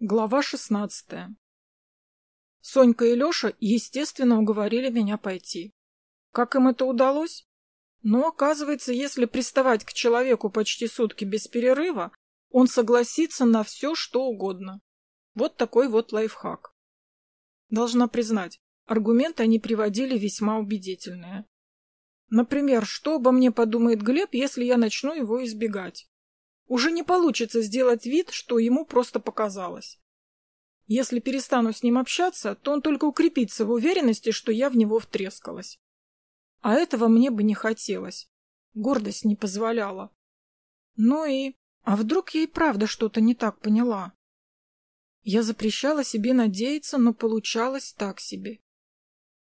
Глава шестнадцатая Сонька и Леша, естественно, уговорили меня пойти. Как им это удалось? Но, оказывается, если приставать к человеку почти сутки без перерыва, он согласится на все, что угодно. Вот такой вот лайфхак. Должна признать, аргументы они приводили весьма убедительные. Например, что обо мне подумает Глеб, если я начну его избегать? Уже не получится сделать вид, что ему просто показалось. Если перестану с ним общаться, то он только укрепится в уверенности, что я в него втрескалась. А этого мне бы не хотелось. Гордость не позволяла. Ну и... А вдруг я и правда что-то не так поняла? Я запрещала себе надеяться, но получалось так себе.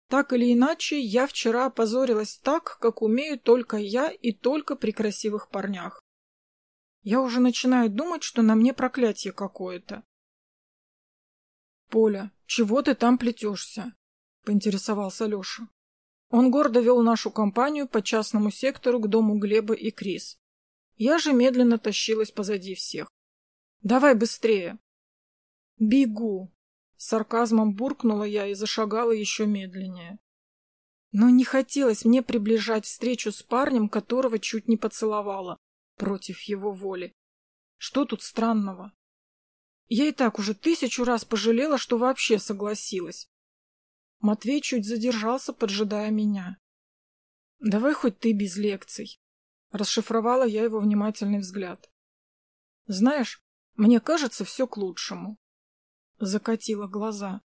Так или иначе, я вчера опозорилась так, как умею только я и только при красивых парнях. Я уже начинаю думать, что на мне проклятие какое-то. «Поля, чего ты там плетешься?» — поинтересовался Леша. Он гордо вел нашу компанию по частному сектору к дому Глеба и Крис. Я же медленно тащилась позади всех. «Давай быстрее!» «Бегу!» — с сарказмом буркнула я и зашагала еще медленнее. Но не хотелось мне приближать встречу с парнем, которого чуть не поцеловала против его воли. Что тут странного? Я и так уже тысячу раз пожалела, что вообще согласилась. Матвей чуть задержался, поджидая меня. — Давай хоть ты без лекций. Расшифровала я его внимательный взгляд. — Знаешь, мне кажется, все к лучшему. Закатила глаза.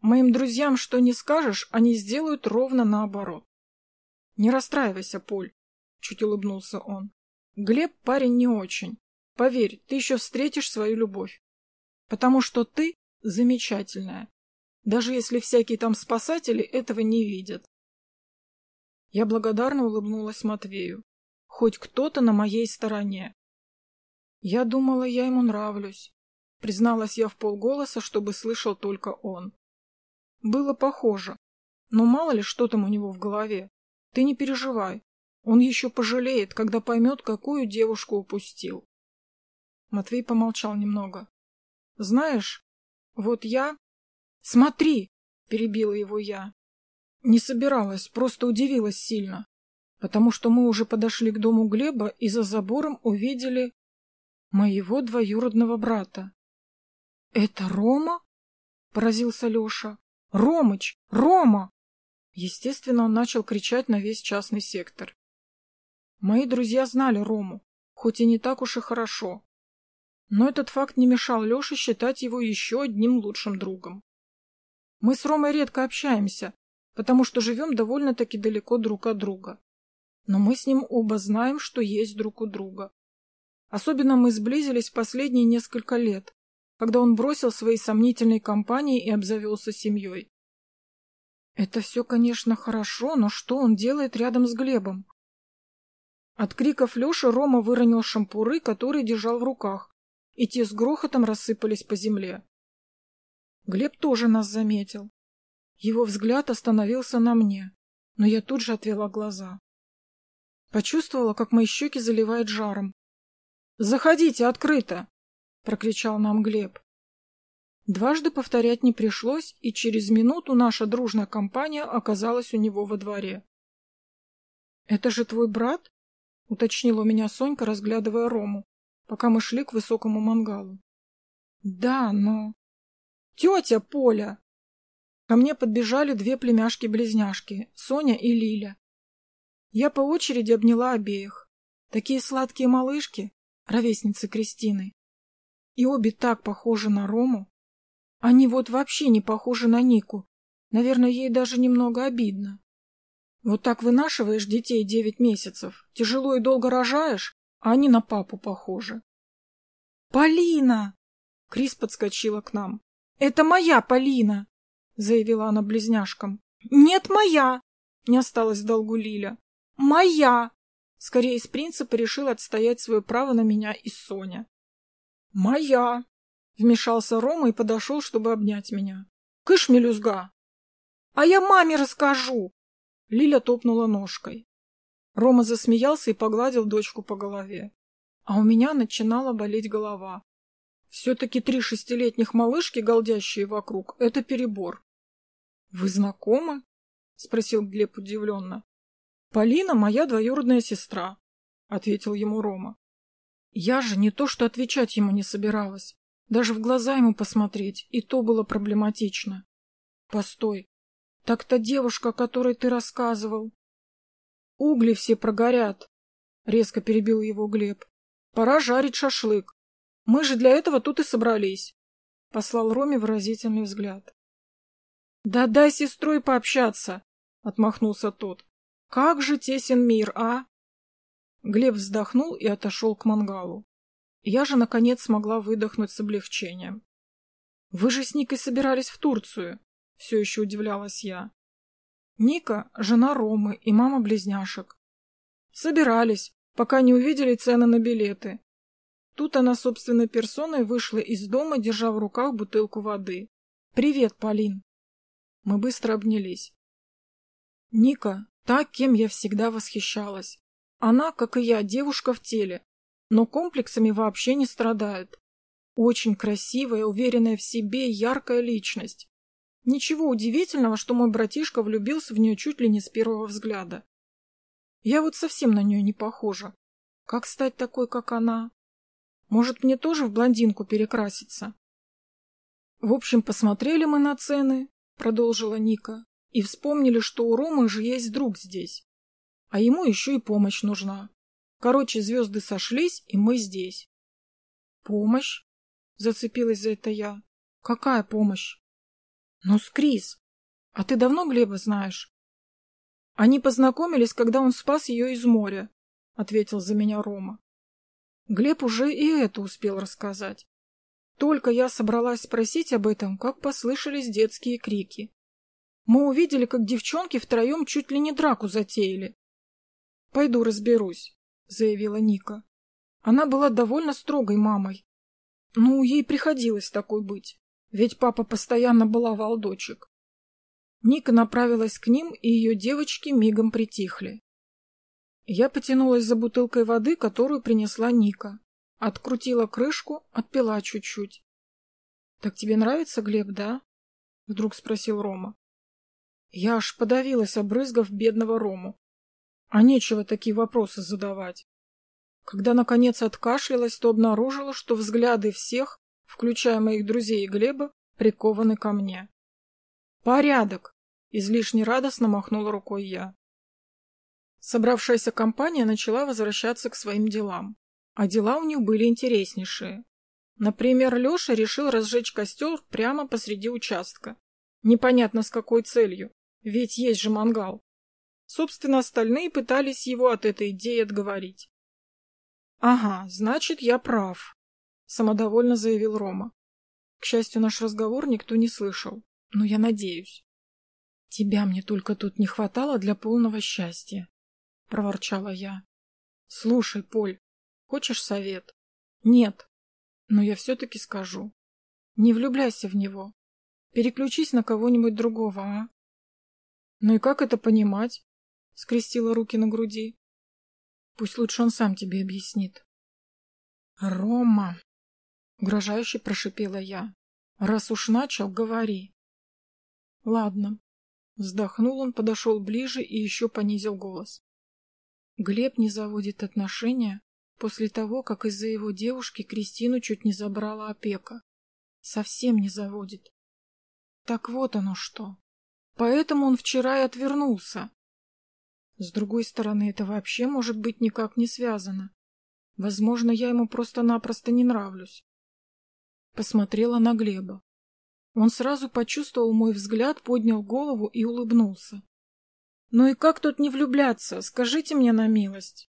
Моим друзьям что не скажешь, они сделают ровно наоборот. — Не расстраивайся, Поль, — чуть улыбнулся он. Глеб парень не очень. Поверь, ты еще встретишь свою любовь. Потому что ты замечательная. Даже если всякие там спасатели этого не видят. Я благодарно улыбнулась Матвею. Хоть кто-то на моей стороне. Я думала, я ему нравлюсь. Призналась я в полголоса, чтобы слышал только он. Было похоже. Но мало ли, что там у него в голове. Ты не переживай. Он еще пожалеет, когда поймет, какую девушку упустил. Матвей помолчал немного. — Знаешь, вот я... — Смотри! — перебила его я. Не собиралась, просто удивилась сильно, потому что мы уже подошли к дому Глеба и за забором увидели моего двоюродного брата. — Это Рома? — поразился Леша. — Ромыч! Рома! Естественно, он начал кричать на весь частный сектор. Мои друзья знали Рому, хоть и не так уж и хорошо. Но этот факт не мешал Леше считать его еще одним лучшим другом. Мы с Ромой редко общаемся, потому что живем довольно-таки далеко друг от друга. Но мы с ним оба знаем, что есть друг у друга. Особенно мы сблизились в последние несколько лет, когда он бросил свои сомнительные компании и обзавелся семьей. Это все, конечно, хорошо, но что он делает рядом с Глебом? От криков Леши Рома выронил шампуры, которые держал в руках, и те с грохотом рассыпались по земле. Глеб тоже нас заметил. Его взгляд остановился на мне, но я тут же отвела глаза. Почувствовала, как мои щеки заливает жаром. «Заходите, открыто!» — прокричал нам Глеб. Дважды повторять не пришлось, и через минуту наша дружная компания оказалась у него во дворе. «Это же твой брат?» — уточнила меня Сонька, разглядывая Рому, пока мы шли к высокому мангалу. — Да, но... — Тетя Поля! Ко мне подбежали две племяшки-близняшки, Соня и Лиля. Я по очереди обняла обеих. Такие сладкие малышки, ровесницы Кристины. И обе так похожи на Рому. Они вот вообще не похожи на Нику. Наверное, ей даже немного обидно. Вот так вынашиваешь детей девять месяцев, тяжело и долго рожаешь, а они на папу похожи. «Полина!» — Крис подскочила к нам. «Это моя Полина!» — заявила она близняшкам. «Нет, моя!» — не осталось в долгу Лиля. «Моя!» — скорее из принципа решил отстоять свое право на меня и Соня. «Моя!» — вмешался Рома и подошел, чтобы обнять меня. «Кыш, мелюзга!» «А я маме расскажу!» Лиля топнула ножкой. Рома засмеялся и погладил дочку по голове. А у меня начинала болеть голова. Все-таки три шестилетних малышки, голдящие вокруг, — это перебор. — Вы знакомы? — спросил Глеб удивленно. — Полина — моя двоюродная сестра, — ответил ему Рома. Я же не то что отвечать ему не собиралась, даже в глаза ему посмотреть, и то было проблематично. — Постой, так та девушка, о которой ты рассказывал. — Угли все прогорят, — резко перебил его Глеб. — Пора жарить шашлык. Мы же для этого тут и собрались, — послал Роме выразительный взгляд. — Да дай сестрой пообщаться, — отмахнулся тот. — Как же тесен мир, а? Глеб вздохнул и отошел к мангалу. Я же, наконец, смогла выдохнуть с облегчением. — Вы же с Никой собирались в Турцию, — все еще удивлялась я. Ника — жена Ромы и мама близняшек. Собирались, пока не увидели цены на билеты. Тут она собственной персоной вышла из дома, держа в руках бутылку воды. «Привет, Полин!» Мы быстро обнялись. Ника, та, кем я всегда восхищалась. Она, как и я, девушка в теле, но комплексами вообще не страдает. Очень красивая, уверенная в себе, яркая личность. Ничего удивительного, что мой братишка влюбился в нее чуть ли не с первого взгляда. Я вот совсем на нее не похожа. Как стать такой, как она? Может, мне тоже в блондинку перекраситься? В общем, посмотрели мы на цены, продолжила Ника, и вспомнили, что у Ромы же есть друг здесь. А ему еще и помощь нужна. Короче, звезды сошлись, и мы здесь. Помощь? Зацепилась за это я. Какая помощь? Ну, с Крис. А ты давно Глеба знаешь? Они познакомились, когда он спас ее из моря, ответил за меня Рома. Глеб уже и это успел рассказать. Только я собралась спросить об этом, как послышались детские крики. Мы увидели, как девчонки втроем чуть ли не драку затеяли. — Пойду разберусь, — заявила Ника. Она была довольно строгой мамой. Ну, ей приходилось такой быть, ведь папа постоянно баловал дочек. Ника направилась к ним, и ее девочки мигом притихли. Я потянулась за бутылкой воды, которую принесла Ника. Открутила крышку, отпила чуть-чуть. — Так тебе нравится Глеб, да? — вдруг спросил Рома. Я аж подавилась, обрызгав бедного Рому. А нечего такие вопросы задавать. Когда, наконец, откашлялась, то обнаружила, что взгляды всех, включая моих друзей и Глеба, прикованы ко мне. «Порядок!» — излишне радостно махнула рукой я. Собравшаяся компания начала возвращаться к своим делам. А дела у них были интереснейшие. Например, Леша решил разжечь костер прямо посреди участка. Непонятно с какой целью, ведь есть же мангал. Собственно, остальные пытались его от этой идеи отговорить. «Ага, значит, я прав», — самодовольно заявил Рома. К счастью, наш разговор никто не слышал, но я надеюсь. «Тебя мне только тут не хватало для полного счастья», — проворчала я. — Слушай, Поль, хочешь совет? — Нет. Но я все-таки скажу. Не влюбляйся в него. Переключись на кого-нибудь другого, а? — Ну и как это понимать? — скрестила руки на груди. — Пусть лучше он сам тебе объяснит. — Рома! — угрожающе прошипела я. — Раз уж начал, говори. — Ладно. Вздохнул он, подошел ближе и еще понизил голос. Глеб не заводит отношения после того, как из-за его девушки Кристину чуть не забрала опека. Совсем не заводит. Так вот оно что. Поэтому он вчера и отвернулся. С другой стороны, это вообще может быть никак не связано. Возможно, я ему просто-напросто не нравлюсь. Посмотрела на Глеба. Он сразу почувствовал мой взгляд, поднял голову и улыбнулся. Ну и как тут не влюбляться, скажите мне на милость?